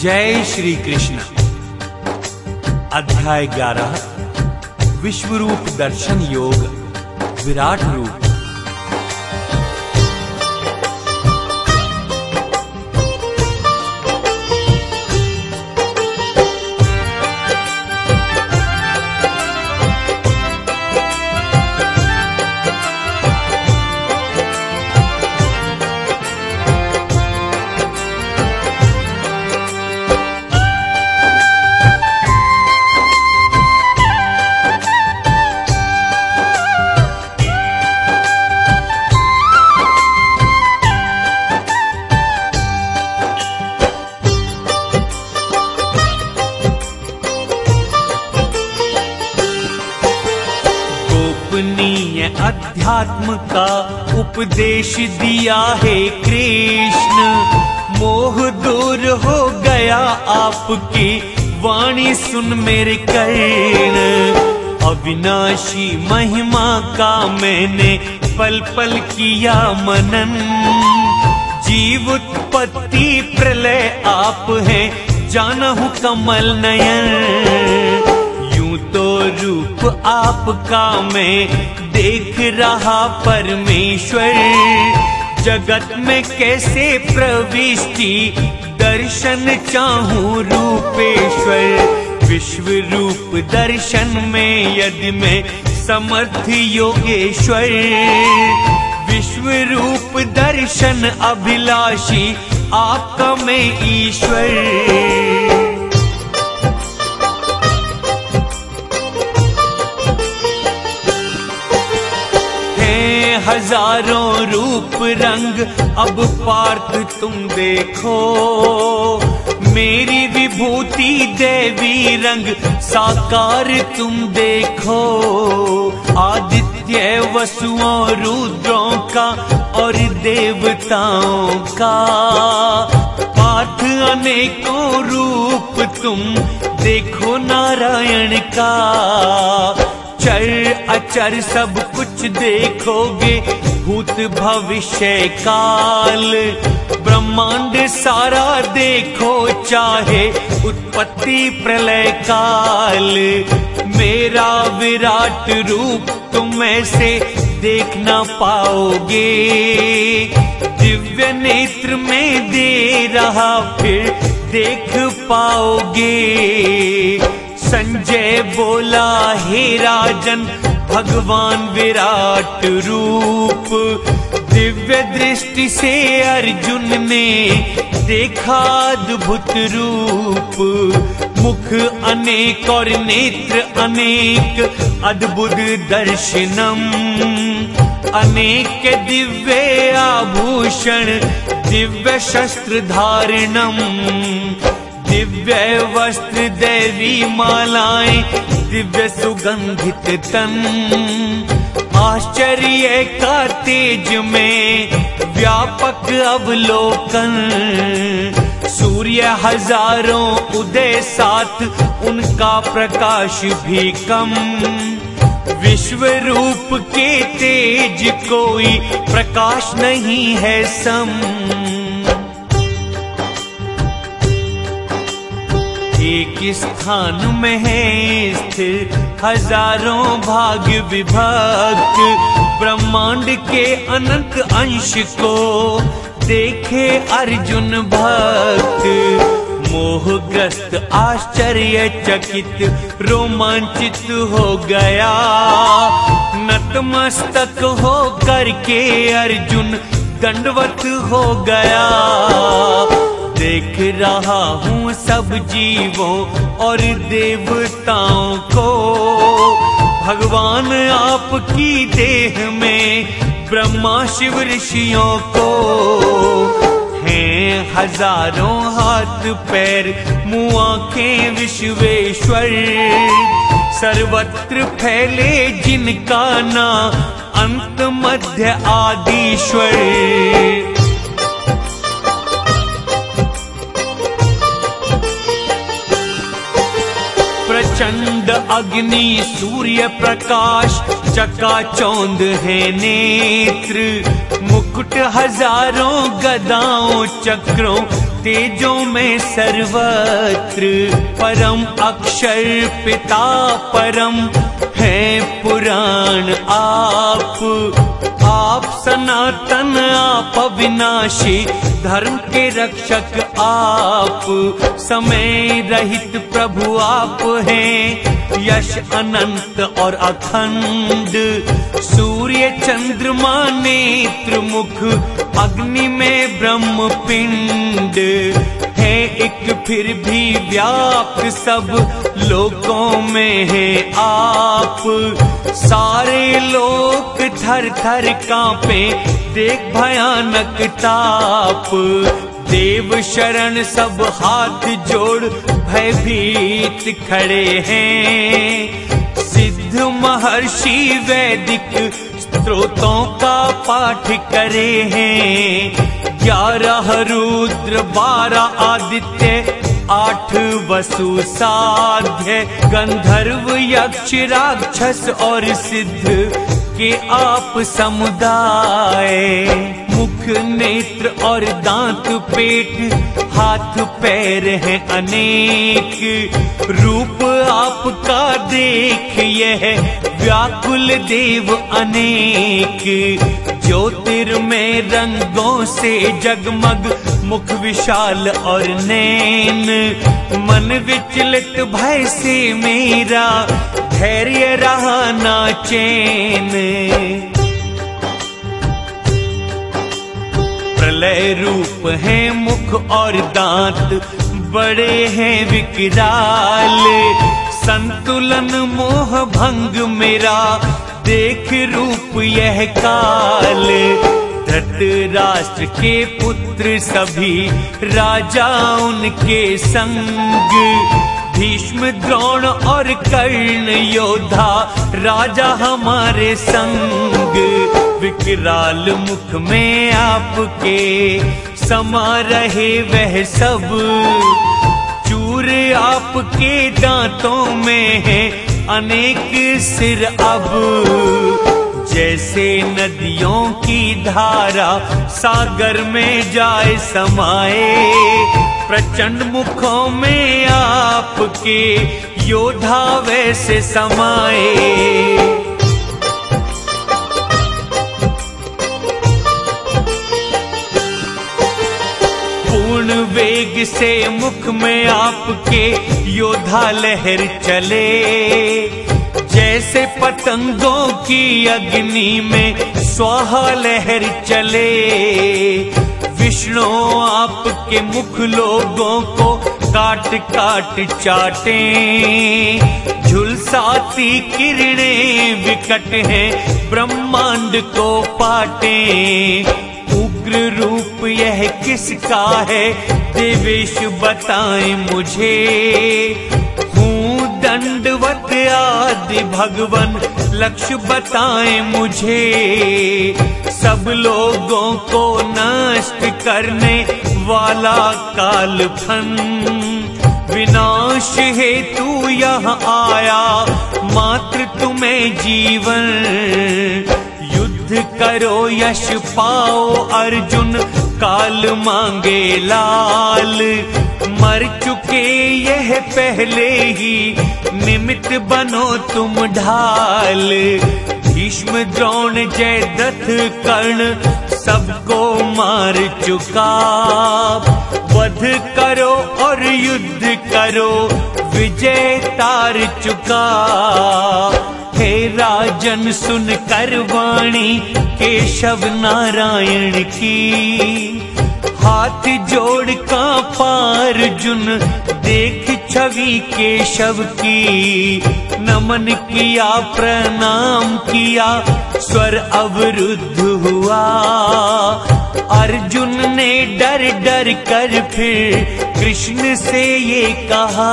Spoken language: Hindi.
जय श्री कृष्ण। अध्याय ग्यारह विश्व रूप दर्शन योग विराट रूप। गोपनीय अध्यात्म का उपदेश दिया है कृष्ण। मोह दूर हो गया आपकी वाणी सुन मेरे कर्ण। अविनाशी महिमा का मैंने पल पल किया मनन। जीव उत्पत्ति प्रलय आप हैं, जाना हूँ कमल नयन। तो रूप आपका मैं देख रहा परमेश्वर। जगत में कैसे प्रविष्टि, दर्शन चाहूँ रूपेश्वर। विश्व रूप दर्शन में यदि मैं समर्थ योगेश्वर। विश्व रूप दर्शन अभिलाषी, आपका मैं ईश्वर। हज़ारों रूप रंग अब पार्थ तुम देखो। मेरी विभूति देवी रंग, साकार तुम देखो। आदित्य वसुओं, रुद्रों का और देवताओं का। पार्थ अनेकों रूप तुम देखो नारायण का। चर अचर सब कुछ देखोगे, भूत भविष्य काल। ब्रह्मांड सारा देखो, चाहे उत्पत्ति प्रलय काल। मेरा विराट रूप तुम ऐसे देख ना पाओगे। दिव्य नेत्र में दे रहा फिर देख पाओगे। संजय बोला, हे राजन, भगवान विराट रूप। दिव्य दृष्टि से अर्जुन ने देखा अद्भुत रूप। मुख अनेक और नेत्र अनेक, अद्भुत दर्शनम। अनेक दिव्य आभूषण, दिव्य शस्त्र धारणम। दिव्य वस्त्र देवी मालाएँ, दिव्य सुगंधित तन। आश्चर्य का तेज में व्यापक अवलोकन। सूर्य हज़ारों उदय साथ, उनका प्रकाश भी कम। विश्व रूप के तेज कोई प्रकाश नहीं है सम। एक स्थान में है स्थिर? हज़ारों भाग विभक्त। ब्रह्मांड के अनंत अंश को देखे अर्जुन भक्त। मोहग्रस्त आश्चर्य चकित रोमांचित हो गया। नतमस्तक हो करके अर्जुन दंडवत हो गया। देख रहा हूँ सब जीवों और देवताओं को। भगवान आपकी देह में ब्रह्मा शिव ऋषियों को हैं हज़ारों हाथ पैर, मुँह आँखें विश्वेश्वर। सर्वत्र फैले जिनका ना अंत मध्य आदिश्वर। प्रचंड अग्नि सूर्य प्रकाश, चका चौंद है नेत्र। मुकुट हज़ारों गदाओं, चक्रों, तेजों में सर्वत्र। परम अक्षर पिता परम है पुराण आप। आप सनातन आप अविनाशी, धर्म के रक्षक आप, समय रहित प्रभु आप हैं। यश अनंत और अखंड, सूर्य चंद्रमा नेत्र मुख अग्नि में ब्रह्म पिंड है एक फिर भी व्याप्त सब लोगों में है आप। सारे लोग थर थर कांपे, देख भयानक ताप। देव शरण सब हाथ जोड़, भयभीत खड़े हैं। सिद्ध महर्षि वैदिक स्त्रोतों का पाठ करे हैं। ग्यारह रुद्र, बारह आदित्य, आठ वसु साध्य, गंधर्व, यक्ष, राक्षस और सिद्ध के आप समुदाय। मुख, नेत्र और दांत, पेट, हाथ, पैर हैं अनेक। रूप आपका देख, यह व्याकुल देव अनेक। ज्योतिर्मय रंगों से जगमग, मुख विशाल और नैन। मन विचलित भय से मेरा धैर्य रहा ना चैन। प्रलय रूप है मुख और दांत, बड़े हैं विकराल। संतुलन मोह भंग मेरा देख रूप यह काल। धृत राष्ट्र के पुत्र सभी, राजा उनके संग। भीष्म, द्रोण और कर्ण योद्धा, राजा हमारे संग। विकराल मुख में आपके समा रहे वह सब। चूर आपके दांतों में है अनेक सिर अब, जैसे नदियों की धारा सागर में जाए समाए। प्रचंड मुखों में आपके योद्धा वैसे समाए। पूर्ण वेग से मुख में आपके योद्धा लहर चले। जैसे पतंगों की अग्नि में स्वाहा लहर चले। विष्णु आपके मुख लोगों को काट काट चाटे। झुलसाती किरणें विकट हैं, ब्रह्मांड को पाटे। उग्र रूप यह किसका है? देवेश बताएँ मुझे। दंडवत आदि भगवन, लक्ष्य बताएँ मुझे। सब लोगों को नष्ट करने वाला काल फन विनाश हेतु यहाँ आया, मात्र तुम्हें जीवन। युद्ध करो, यश पाओ, अर्जुन, काल मांगे लाल। मर चुके यह पहले ही निमित्त बनो तुम ढाल। भीष्म द्रोण जय दत्त कर्ण सबको मार चुका। वध करो और युद्ध करो, विजय तार चुका। हे राजन, सुन कर वाणी, केशव नारायण की। हाथ जोड़ का पार जुन देख छवि केशव की, नमन किया, प्रणाम किया, स्वर अवरुद्ध हुआ। अर्जुन ने डर डर कर फिर कृष्ण से ये कहा